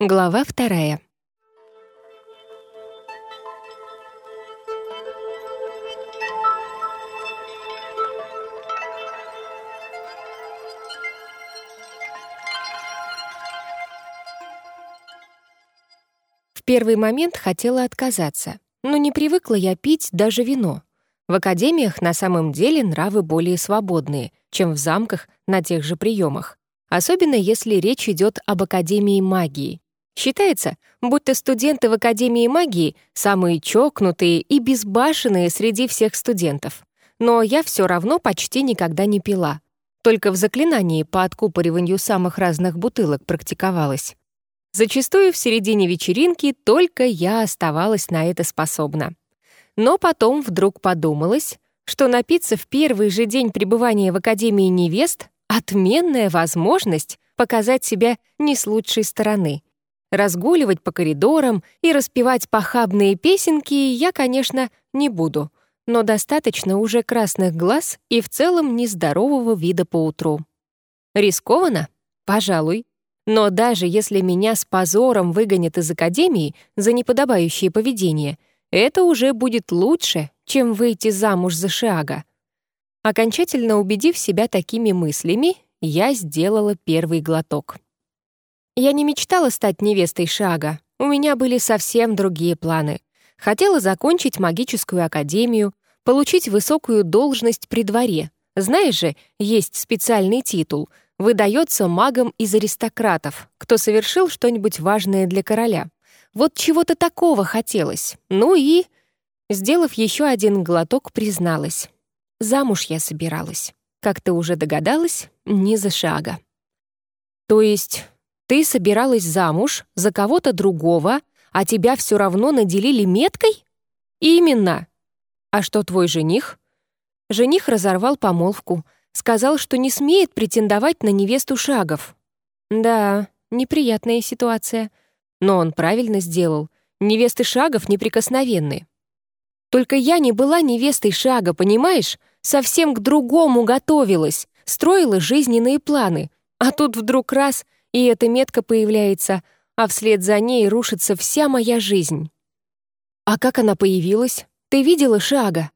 Глава вторая. В первый момент хотела отказаться, но не привыкла я пить даже вино. В академиях на самом деле нравы более свободные, чем в замках на тех же приемах, особенно если речь идет об Академии магии. Считается, будто студенты в Академии магии самые чокнутые и безбашенные среди всех студентов. Но я все равно почти никогда не пила. Только в заклинании по откупориванию самых разных бутылок практиковалась. Зачастую в середине вечеринки только я оставалась на это способна. Но потом вдруг подумалось, что напиться в первый же день пребывания в Академии невест — отменная возможность показать себя не с лучшей стороны — Разгуливать по коридорам и распевать похабные песенки я, конечно, не буду, но достаточно уже красных глаз и в целом нездорового вида поутру. Рискованно? Пожалуй. Но даже если меня с позором выгонят из академии за неподобающее поведение, это уже будет лучше, чем выйти замуж за Шиага. Окончательно убедив себя такими мыслями, я сделала первый глоток. Я не мечтала стать невестой Шага. У меня были совсем другие планы. Хотела закончить магическую академию, получить высокую должность при дворе. Знаешь же, есть специальный титул. Выдается магам из аристократов, кто совершил что-нибудь важное для короля. Вот чего-то такого хотелось. Ну и... Сделав еще один глоток, призналась. Замуж я собиралась. Как ты уже догадалась, не за шага. То есть ты собиралась замуж за кого-то другого, а тебя все равно наделили меткой? Именно. А что твой жених? Жених разорвал помолвку, сказал, что не смеет претендовать на невесту Шагов. Да, неприятная ситуация. Но он правильно сделал. Невесты Шагов неприкосновенны. Только я не была невестой Шага, понимаешь? Совсем к другому готовилась, строила жизненные планы. А тут вдруг раз — и эта метка появляется, а вслед за ней рушится вся моя жизнь. А как она появилась? Ты видела Шага?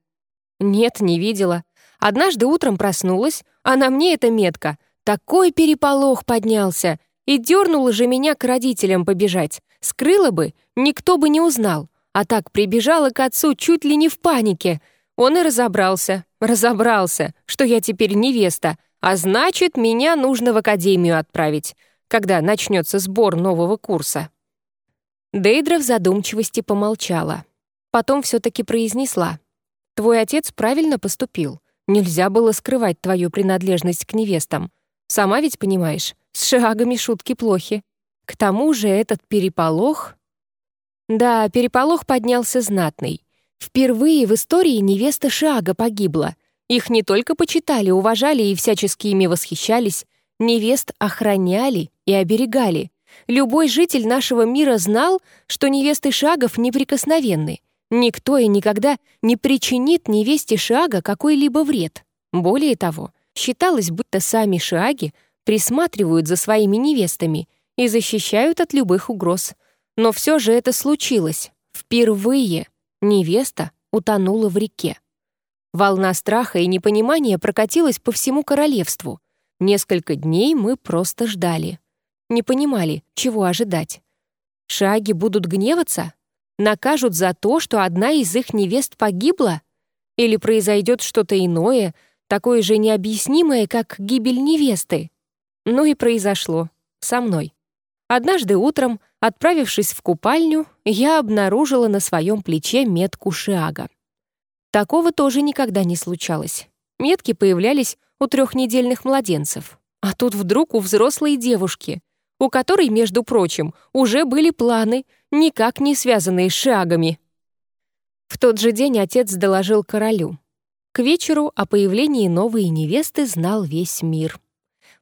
Нет, не видела. Однажды утром проснулась, а на мне эта метка. Такой переполох поднялся. И дернула же меня к родителям побежать. Скрыла бы, никто бы не узнал. А так прибежала к отцу чуть ли не в панике. Он и разобрался, разобрался, что я теперь невеста, а значит, меня нужно в академию отправить когда начнется сбор нового курса. Дейдра в задумчивости помолчала. Потом все-таки произнесла. «Твой отец правильно поступил. Нельзя было скрывать твою принадлежность к невестам. Сама ведь понимаешь, с шагами шутки плохи. К тому же этот переполох...» Да, переполох поднялся знатный. Впервые в истории невеста Шага погибла. Их не только почитали, уважали и всячески ими восхищались, невест охраняли и оберегали. Любой житель нашего мира знал, что невесты Шагов неприкосновенны. Никто и никогда не причинит невесте Шага какой-либо вред. Более того, считалось, будто сами Шаги присматривают за своими невестами и защищают от любых угроз. Но все же это случилось. Впервые невеста утонула в реке. Волна страха и непонимания прокатилась по всему королевству. Несколько дней мы просто ждали. Не понимали, чего ожидать. Шаги будут гневаться? Накажут за то, что одна из их невест погибла? Или произойдет что-то иное, такое же необъяснимое, как гибель невесты? Ну и произошло. Со мной. Однажды утром, отправившись в купальню, я обнаружила на своем плече метку Шиага. Такого тоже никогда не случалось. Метки появлялись у трехнедельных младенцев. А тут вдруг у взрослой девушки, у которой, между прочим, уже были планы, никак не связанные с шагами. В тот же день отец доложил королю. К вечеру о появлении новой невесты знал весь мир.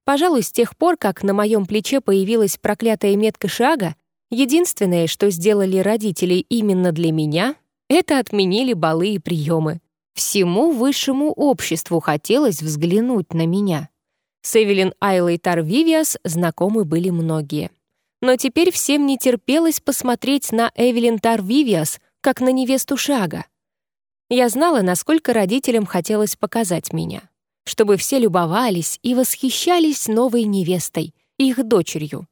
Пожалуй, с тех пор, как на моем плече появилась проклятая метка шага, единственное, что сделали родители именно для меня, это отменили балы и приемы. Всему высшему обществу хотелось взглянуть на меня. С Эвелин Айлой Тарвивиас знакомы были многие. но теперь всем не терпелось посмотреть на Эвелин Тарвивиас, как на невесту Шага. Я знала, насколько родителям хотелось показать меня, чтобы все любовались и восхищались новой невестой, их дочерью.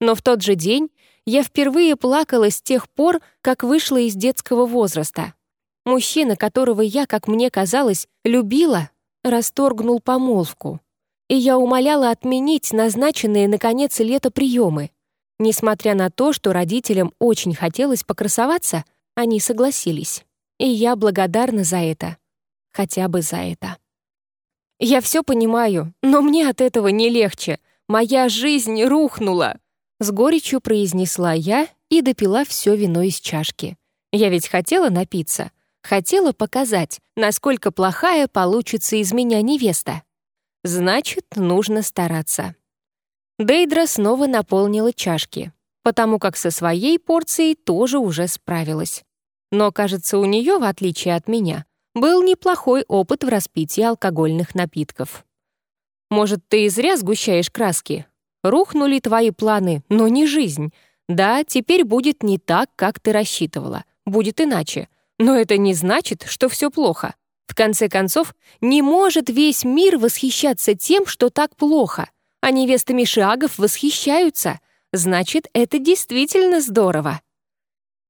Но в тот же день я впервые плакала с тех пор, как вышла из детского возраста. Мужчина, которого я, как мне казалось, любила, расторгнул помолвку. И я умоляла отменить назначенные на конец лета приемы. Несмотря на то, что родителям очень хотелось покрасоваться, они согласились. И я благодарна за это. Хотя бы за это. Я все понимаю, но мне от этого не легче. Моя жизнь рухнула. С горечью произнесла я и допила все вино из чашки. Я ведь хотела напиться. Хотела показать, насколько плохая получится из меня невеста. Значит, нужно стараться. Дейдра снова наполнила чашки, потому как со своей порцией тоже уже справилась. Но, кажется, у нее, в отличие от меня, был неплохой опыт в распитии алкогольных напитков. «Может, ты и зря сгущаешь краски? Рухнули твои планы, но не жизнь. Да, теперь будет не так, как ты рассчитывала. Будет иначе. Но это не значит, что все плохо. В конце концов, не может весь мир восхищаться тем, что так плохо. А невестами шагов восхищаются. Значит, это действительно здорово.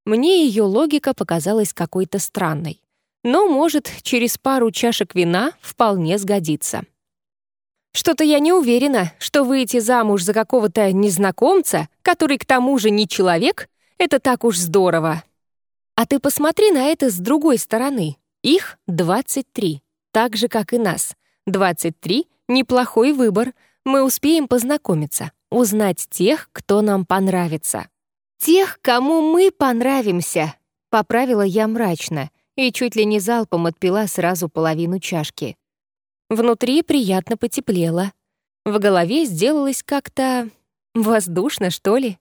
Мне ее логика показалась какой-то странной. Но, может, через пару чашек вина вполне сгодится. Что-то я не уверена, что выйти замуж за какого-то незнакомца, который к тому же не человек, это так уж здорово. А ты посмотри на это с другой стороны. Их 23, так же, как и нас. 23 — неплохой выбор. Мы успеем познакомиться, узнать тех, кто нам понравится. Тех, кому мы понравимся, поправила я мрачно и чуть ли не залпом отпила сразу половину чашки. Внутри приятно потеплело. В голове сделалось как-то воздушно, что ли.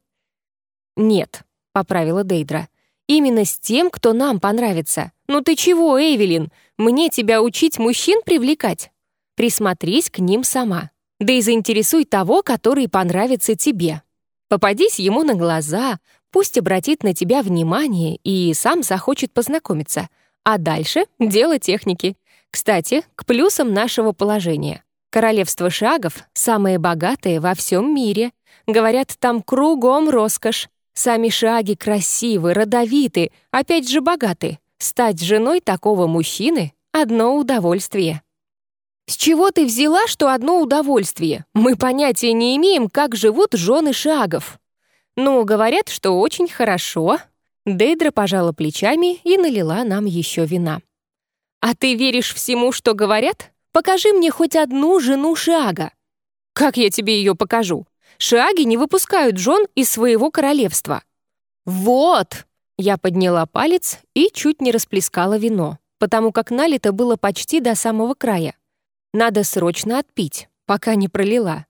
«Нет», — поправила Дейдра. Именно с тем, кто нам понравится. Ну ты чего, Эвелин? Мне тебя учить мужчин привлекать? Присмотрись к ним сама. Да и заинтересуй того, который понравится тебе. Попадись ему на глаза, пусть обратит на тебя внимание и сам захочет познакомиться. А дальше — дело техники. Кстати, к плюсам нашего положения. Королевство шагов — самое богатое во всем мире. Говорят, там кругом роскошь. Сами шаги красивы, родовиты, опять же богаты. Стать женой такого мужчины — одно удовольствие. С чего ты взяла, что одно удовольствие? Мы понятия не имеем, как живут жены шагов. Ну, говорят, что очень хорошо. Дейдра пожала плечами и налила нам еще вина. А ты веришь всему, что говорят? Покажи мне хоть одну жену шага. Как я тебе ее покажу? Шиаги не выпускают жен из своего королевства. Вот! Я подняла палец и чуть не расплескала вино, потому как налито было почти до самого края. Надо срочно отпить, пока не пролила.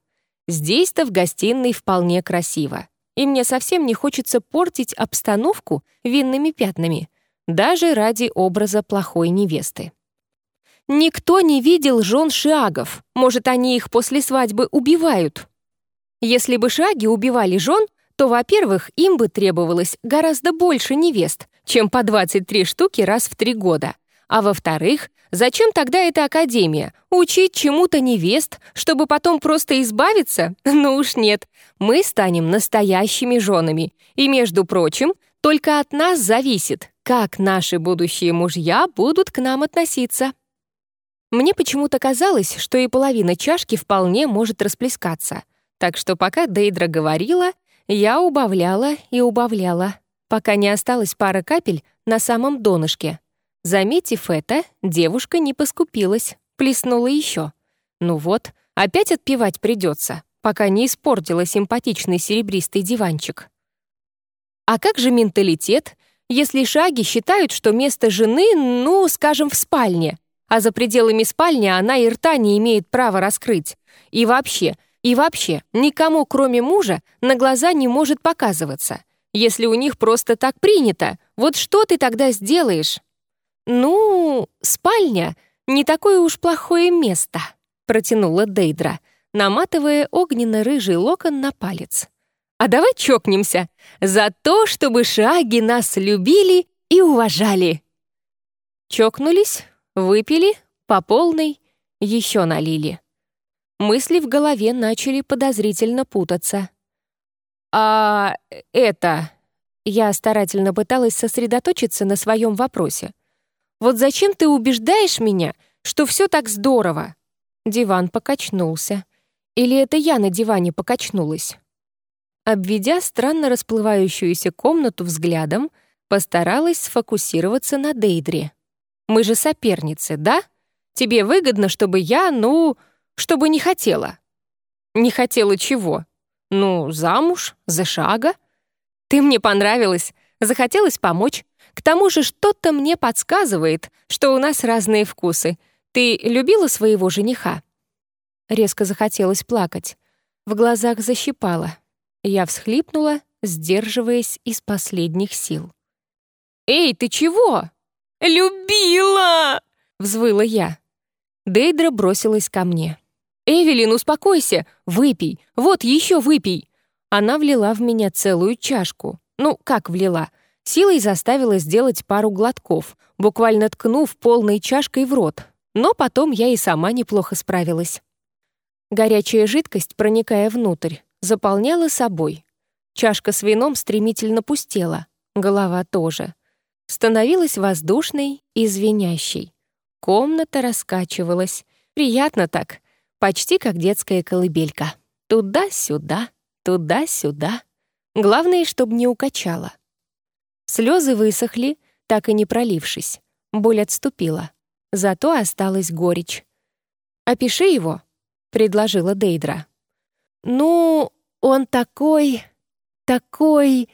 Здесь-то в гостиной вполне красиво. И мне совсем не хочется портить обстановку винными пятнами, даже ради образа плохой невесты. Никто не видел жен Шиагов. Может, они их после свадьбы убивают. Если бы шаги убивали жен, то, во-первых, им бы требовалось гораздо больше невест, чем по 23 штуки раз в три года. А во-вторых, зачем тогда эта академия? Учить чему-то невест, чтобы потом просто избавиться? Ну уж нет. Мы станем настоящими женами. И, между прочим, только от нас зависит, как наши будущие мужья будут к нам относиться. Мне почему-то казалось, что и половина чашки вполне может расплескаться — так что пока Дейдра говорила, я убавляла и убавляла, пока не осталось пара капель на самом донышке. Заметив это, девушка не поскупилась, плеснула еще. Ну вот, опять отпивать придется, пока не испортила симпатичный серебристый диванчик. А как же менталитет, если шаги считают, что место жены, ну, скажем, в спальне, а за пределами спальни она и рта не имеет права раскрыть? И вообще, и вообще, никому, кроме мужа, на глаза не может показываться. Если у них просто так принято, вот что ты тогда сделаешь? «Ну, спальня — не такое уж плохое место», — протянула Дейдра, наматывая огненно-рыжий локон на палец. А давай чокнемся за то, чтобы шаги нас любили и уважали. Чокнулись, выпили, по полной, еще налили. Мысли в голове начали подозрительно путаться. «А это...» Я старательно пыталась сосредоточиться на своем вопросе. «Вот зачем ты убеждаешь меня, что все так здорово?» Диван покачнулся. Или это я на диване покачнулась? Обведя странно расплывающуюся комнату взглядом, постаралась сфокусироваться на Дейдре. «Мы же соперницы, да? Тебе выгодно, чтобы я, ну, чтобы не хотела». «Не хотела чего? Ну, замуж, за шага?» «Ты мне понравилась, захотелось помочь. К тому же что-то мне подсказывает, что у нас разные вкусы. Ты любила своего жениха?» Резко захотелось плакать. В глазах защипало. Я всхлипнула, сдерживаясь из последних сил. «Эй, ты чего?» «Любила!» — взвыла я. Дейдра бросилась ко мне. «Эвелин, успокойся! Выпей! Вот еще выпей!» Она влила в меня целую чашку. Ну, как влила? Силой заставила сделать пару глотков, буквально ткнув полной чашкой в рот. Но потом я и сама неплохо справилась. Горячая жидкость, проникая внутрь, заполняла собой. Чашка с вином стремительно пустела, голова тоже. Становилась воздушной и звенящей. Комната раскачивалась. Приятно так, почти как детская колыбелька. Туда-сюда, туда-сюда. Главное, чтобы не укачало. Слезы высохли, так и не пролившись. Боль отступила. Зато осталась горечь. «Опиши его», — предложила Дейдра. «Ну, он такой... такой...»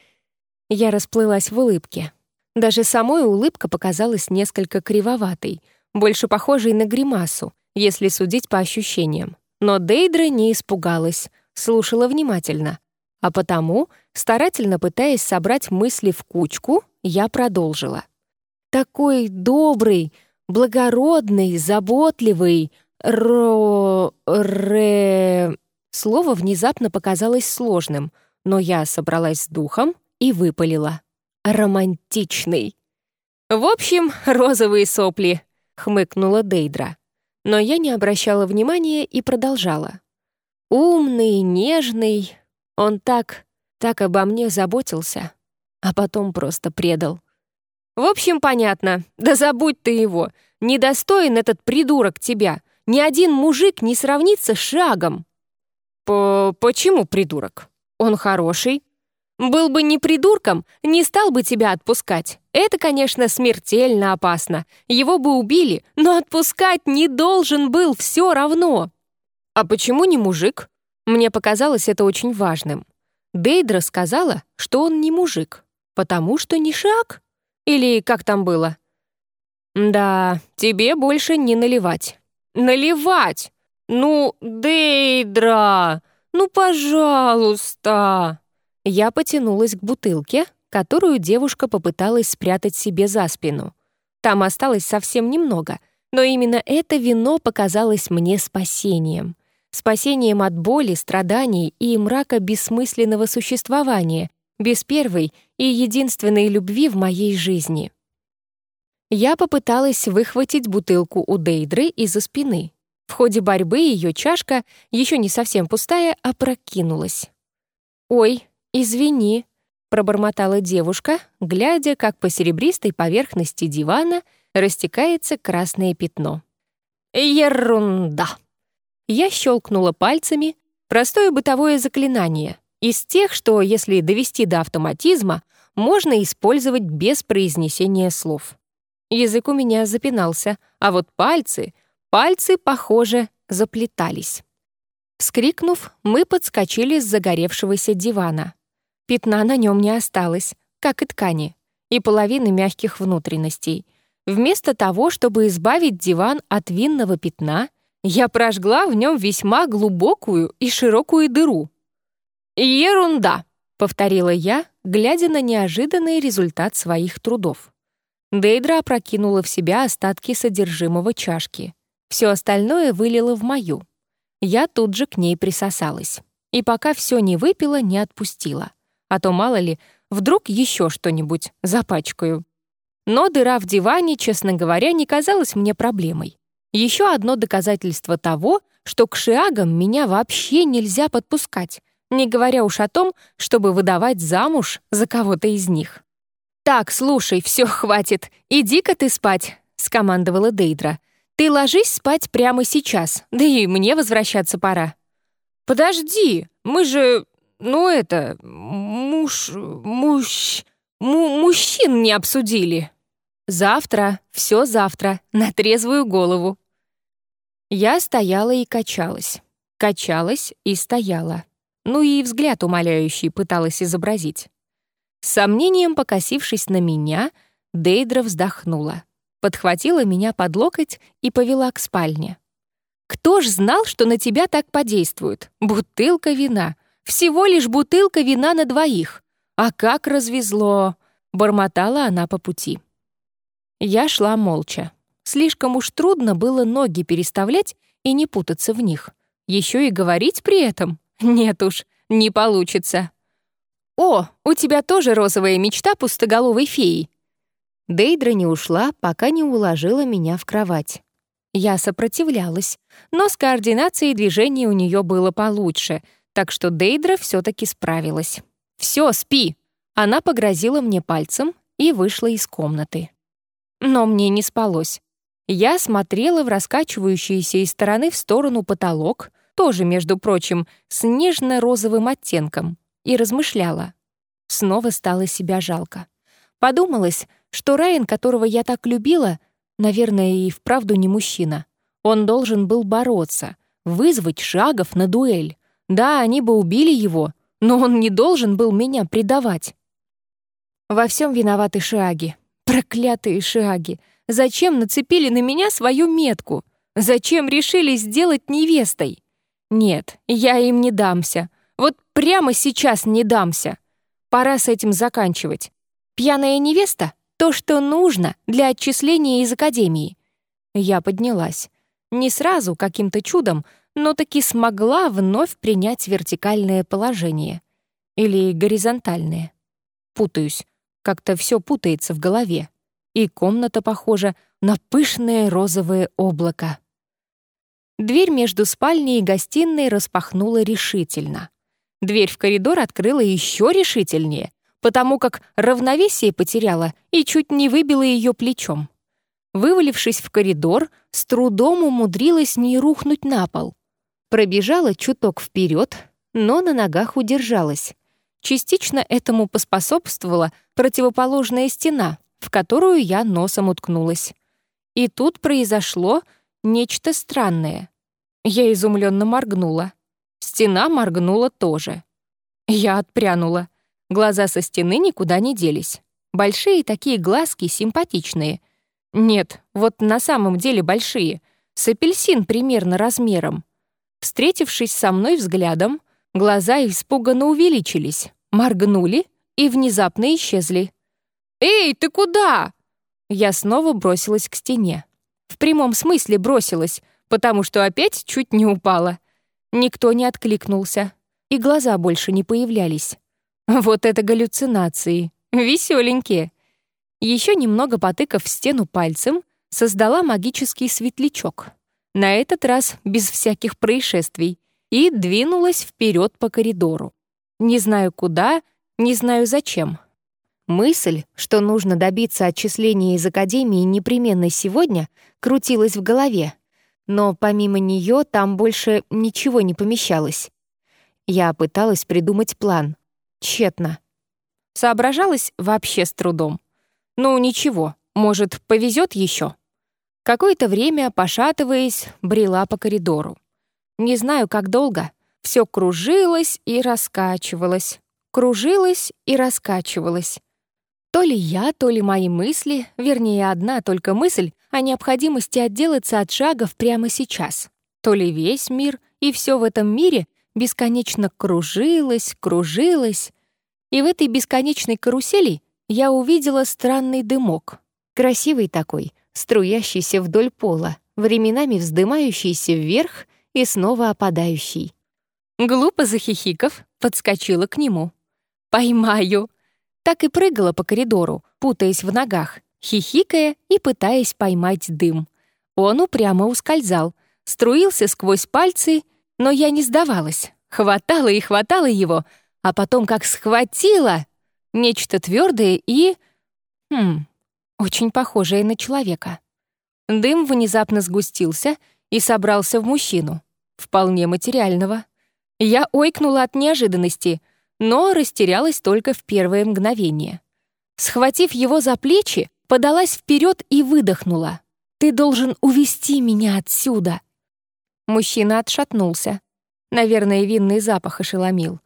Я расплылась в улыбке. Даже самой улыбка показалась несколько кривоватой, больше похожей на гримасу, если судить по ощущениям. Но Дейдра не испугалась, слушала внимательно. А потому, старательно пытаясь собрать мысли в кучку, я продолжила. «Такой добрый, благородный, заботливый, ро... ре...» Слово внезапно показалось сложным, но я собралась с духом и выпалила. «Романтичный». «В общем, розовые сопли», — хмыкнула Дейдра. Но я не обращала внимания и продолжала. «Умный, нежный, он так, так обо мне заботился, а потом просто предал». «В общем, понятно. Да забудь ты его. Недостоин этот придурок тебя. Ни один мужик не сравнится с шагом». По «Почему придурок? Он хороший. Был бы не придурком, не стал бы тебя отпускать. Это, конечно, смертельно опасно. Его бы убили, но отпускать не должен был все равно». «А почему не мужик?» Мне показалось это очень важным. Дейдра сказала, что он не мужик, потому что не шаг. Или как там было? «Да, тебе больше не наливать». «Наливать! «Ну, Дейдра, ну, пожалуйста!» Я потянулась к бутылке, которую девушка попыталась спрятать себе за спину. Там осталось совсем немного, но именно это вино показалось мне спасением. Спасением от боли, страданий и мрака бессмысленного существования, без первой и единственной любви в моей жизни. Я попыталась выхватить бутылку у Дейдры из-за спины, в ходе борьбы ее чашка, еще не совсем пустая, опрокинулась. «Ой, извини», — пробормотала девушка, глядя, как по серебристой поверхности дивана растекается красное пятно. «Ерунда!» Я щелкнула пальцами, простое бытовое заклинание, из тех, что, если довести до автоматизма, можно использовать без произнесения слов. Язык у меня запинался, а вот пальцы — Пальцы, похоже, заплетались. Вскрикнув, мы подскочили с загоревшегося дивана. Пятна на нем не осталось, как и ткани, и половины мягких внутренностей. Вместо того, чтобы избавить диван от винного пятна, я прожгла в нем весьма глубокую и широкую дыру. «Ерунда!» — повторила я, глядя на неожиданный результат своих трудов. Дейдра опрокинула в себя остатки содержимого чашки. Все остальное вылила в мою. Я тут же к ней присосалась. и пока все не выпила, не отпустила. А то, мало ли, вдруг еще что-нибудь запачкаю. Но дыра в диване, честно говоря, не казалась мне проблемой. Еще одно доказательство того, что к шиагам меня вообще нельзя подпускать, не говоря уж о том, чтобы выдавать замуж за кого-то из них. «Так, слушай, все, хватит. Иди-ка ты спать», — скомандовала Дейдра. «Ты ложись спать прямо сейчас, да и мне возвращаться пора». «Подожди, мы же, ну это, муж, муж, му, мужчин не обсудили». «Завтра, все завтра, на трезвую голову». Я стояла и качалась, качалась и стояла. Ну и взгляд умоляющий пыталась изобразить. С сомнением покосившись на меня, Дейдра вздохнула, подхватила меня под локоть и повела к спальне. «Кто ж знал, что на тебя так подействует? Бутылка вина. Всего лишь бутылка вина на двоих. А как развезло!» — бормотала она по пути. Я шла молча. Слишком уж трудно было ноги переставлять и не путаться в них. Еще и говорить при этом? Нет уж, не получится. «О, у тебя тоже розовая мечта пустоголовой феи!» Дейдра не ушла, пока не уложила меня в кровать. Я сопротивлялась, но с координацией движений у нее было получше, так что Дейдра все таки справилась. «Все, спи!» Она погрозила мне пальцем и вышла из комнаты. Но мне не спалось. Я смотрела в раскачивающийся из стороны в сторону потолок, тоже, между прочим, с нежно-розовым оттенком, и размышляла. Снова стало себя жалко. Подумалось, что Райан, которого я так любила, наверное, и вправду не мужчина. Он должен был бороться, вызвать шагов на дуэль. Да, они бы убили его, но он не должен был меня предавать. Во всем виноваты шаги. Проклятые шаги. Зачем нацепили на меня свою метку? Зачем решили сделать невестой? Нет, я им не дамся. Вот прямо сейчас не дамся. Пора с этим заканчивать. Пьяная невеста — то, что нужно для отчисления из академии. Я поднялась. Не сразу, каким-то чудом, но таки смогла вновь принять вертикальное положение. Или горизонтальное. Путаюсь. Как-то все путается в голове. И комната похожа на пышное розовое облако. Дверь между спальней и гостиной распахнула решительно. Дверь в коридор открыла еще решительнее, потому как равновесие потеряла и чуть не выбила ее плечом. Вывалившись в коридор, с трудом умудрилась не рухнуть на пол. Пробежала чуток вперед, но на ногах удержалась. Частично этому поспособствовала противоположная стена, в которую я носом уткнулась. И тут произошло нечто странное. Я изумленно моргнула. Стена моргнула тоже. Я отпрянула. Глаза со стены никуда не делись. Большие такие глазки, симпатичные. Нет, вот на самом деле большие. С апельсин примерно размером. Встретившись со мной взглядом, глаза испуганно увеличились, моргнули и внезапно исчезли. «Эй, ты куда?» Я снова бросилась к стене. В прямом смысле бросилась, потому что опять чуть не упала. Никто не откликнулся, и глаза больше не появлялись. Вот это галлюцинации. Веселенькие. Еще немного потыкав в стену пальцем, создала магический светлячок. На этот раз без всяких происшествий. И двинулась вперед по коридору. Не знаю куда, не знаю зачем. Мысль, что нужно добиться отчисления из Академии непременно сегодня, крутилась в голове, но помимо нее там больше ничего не помещалось. Я пыталась придумать план. Тщетно. Соображалась вообще с трудом. Ну, ничего, может, повезет еще. Какое-то время, пошатываясь, брела по коридору. Не знаю, как долго. Все кружилось и раскачивалось. Кружилось и раскачивалось. То ли я, то ли мои мысли, вернее, одна только мысль о необходимости отделаться от шагов прямо сейчас. То ли весь мир и все в этом мире бесконечно кружилось, кружилось. И в этой бесконечной карусели я увидела странный дымок. Красивый такой, струящийся вдоль пола, временами вздымающийся вверх и снова опадающий. Глупо захихиков, подскочила к нему. «Поймаю!» Так и прыгала по коридору, путаясь в ногах, хихикая и пытаясь поймать дым. Он упрямо ускользал, струился сквозь пальцы, но я не сдавалась. Хватала и хватала его, а потом как схватила нечто твердое и... Хм, очень похожее на человека. Дым внезапно сгустился и собрался в мужчину, вполне материального. Я ойкнула от неожиданности, но растерялась только в первое мгновение. Схватив его за плечи, подалась вперед и выдохнула. «Ты должен увести меня отсюда!» Мужчина отшатнулся. Наверное, винный запах ошеломил.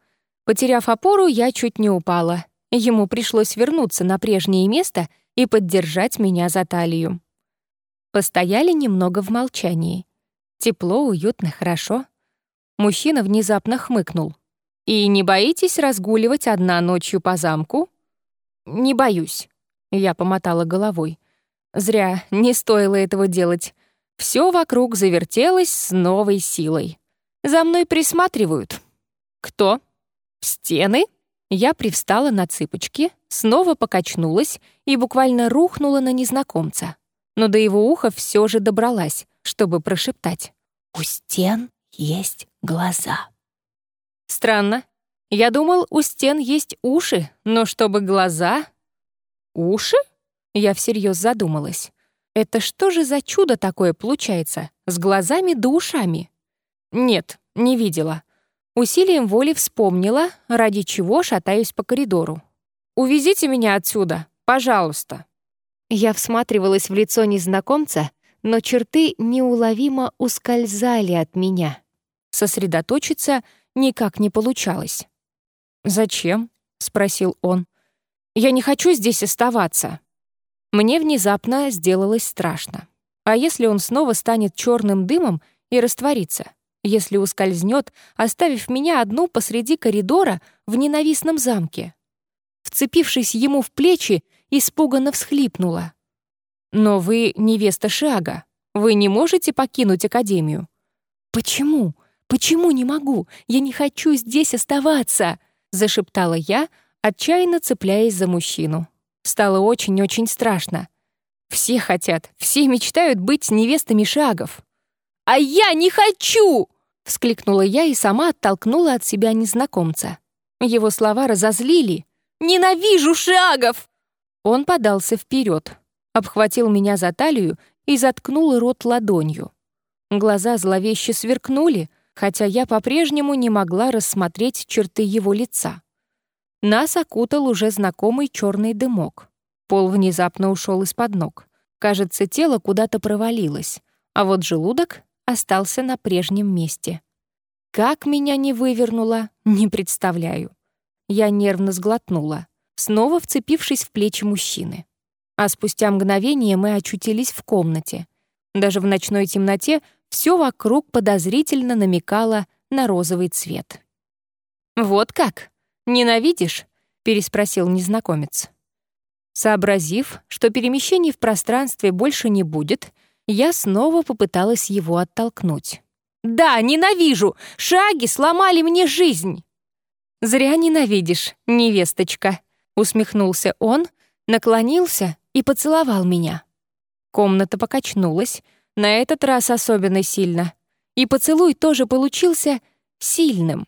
Потеряв опору, я чуть не упала. Ему пришлось вернуться на прежнее место и поддержать меня за талию. Постояли немного в молчании. Тепло, уютно, хорошо. Мужчина внезапно хмыкнул. «И не боитесь разгуливать одна ночью по замку?» «Не боюсь», — я помотала головой. «Зря, не стоило этого делать. Все вокруг завертелось с новой силой. За мной присматривают. Кто? Стены? Я привстала на цыпочки, снова покачнулась и буквально рухнула на незнакомца. Но до его уха все же добралась, чтобы прошептать. «У стен есть глаза». Странно. Я думал, у стен есть уши, но чтобы глаза... Уши? Я всерьез задумалась. Это что же за чудо такое получается? С глазами да ушами? Нет, не видела. Усилием воли вспомнила, ради чего шатаюсь по коридору. «Увезите меня отсюда, пожалуйста». Я всматривалась в лицо незнакомца, но черты неуловимо ускользали от меня. Сосредоточиться никак не получалось. «Зачем?» — спросил он. «Я не хочу здесь оставаться». Мне внезапно сделалось страшно. А если он снова станет черным дымом и растворится? Если ускользнет, оставив меня одну посреди коридора в ненавистном замке? Вцепившись ему в плечи, испуганно всхлипнула. «Но вы невеста Шага. Вы не можете покинуть Академию?» «Почему? Почему не могу? Я не хочу здесь оставаться!» — зашептала я, отчаянно цепляясь за мужчину. Стало очень-очень страшно. Все хотят, все мечтают быть невестами шагов. «А я не хочу!» — вскликнула я и сама оттолкнула от себя незнакомца. Его слова разозлили. «Ненавижу шагов!» Он подался вперед, обхватил меня за талию и заткнул рот ладонью. Глаза зловеще сверкнули, хотя я по-прежнему не могла рассмотреть черты его лица. Нас окутал уже знакомый черный дымок. Пол внезапно ушел из-под ног. Кажется, тело куда-то провалилось, а вот желудок остался на прежнем месте. Как меня не вывернуло, не представляю. Я нервно сглотнула, снова вцепившись в плечи мужчины. А спустя мгновение мы очутились в комнате. Даже в ночной темноте все вокруг подозрительно намекало на розовый цвет. «Вот как?» «Ненавидишь?» — переспросил незнакомец. Сообразив, что перемещений в пространстве больше не будет, я снова попыталась его оттолкнуть. «Да, ненавижу! Шаги сломали мне жизнь!» «Зря ненавидишь, невесточка», — усмехнулся он, наклонился и поцеловал меня. Комната покачнулась, на этот раз особенно сильно, и поцелуй тоже получился сильным.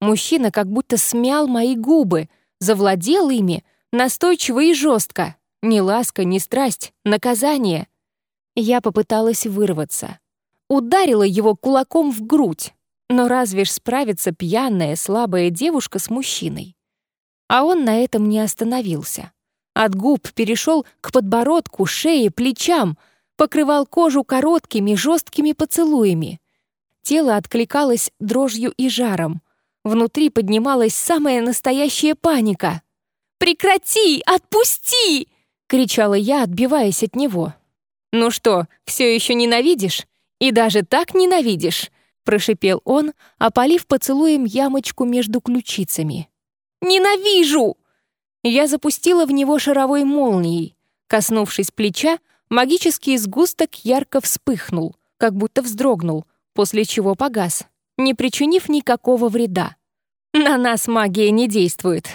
Мужчина как будто смял мои губы, завладел ими, настойчиво и жестко. Ни ласка, ни страсть, наказание. Я попыталась вырваться. Ударила его кулаком в грудь. Но разве ж справится пьяная, слабая девушка с мужчиной? А он на этом не остановился. От губ перешел к подбородку, шее, плечам, покрывал кожу короткими, жесткими поцелуями. Тело откликалось дрожью и жаром. Внутри поднималась самая настоящая паника. «Прекрати! Отпусти!» — кричала я, отбиваясь от него. «Ну что, все еще ненавидишь? И даже так ненавидишь?» — прошипел он, опалив поцелуем ямочку между ключицами. «Ненавижу!» Я запустила в него шаровой молнией. Коснувшись плеча, магический сгусток ярко вспыхнул, как будто вздрогнул, после чего погас. не причинив никакого вреда. На нас магия не действует.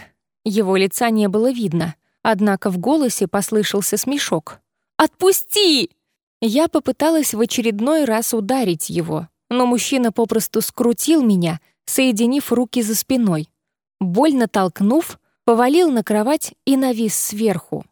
Его лица не было видно, однако в голосе послышался смешок. «Отпусти!» Я попыталась в очередной раз ударить его, но мужчина попросту скрутил меня, соединив руки за спиной. Больно толкнув, повалил на кровать и навис сверху.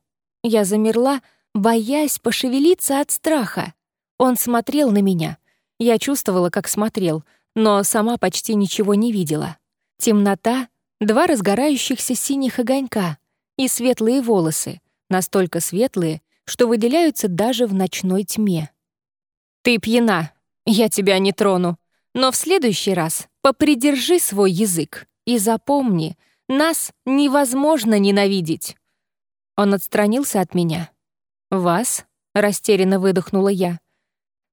Я замерла, боясь пошевелиться от страха. Он смотрел на меня. Я чувствовала, как смотрел, но сама почти ничего не видела. Темнота, два разгорающихся синих огонька и светлые волосы, настолько светлые, что выделяются даже в ночной тьме. «Ты пьяна, я тебя не трону, но в следующий раз попридержи свой язык и запомни, нас невозможно ненавидеть». Он отстранился от меня. «Вас?» — растерянно выдохнула я.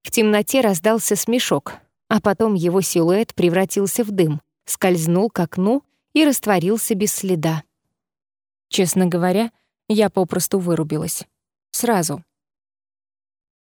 В темноте раздался смешок, а потом его силуэт превратился в дым, скользнул к окну и растворился без следа. Честно говоря, я попросту вырубилась. Сразу.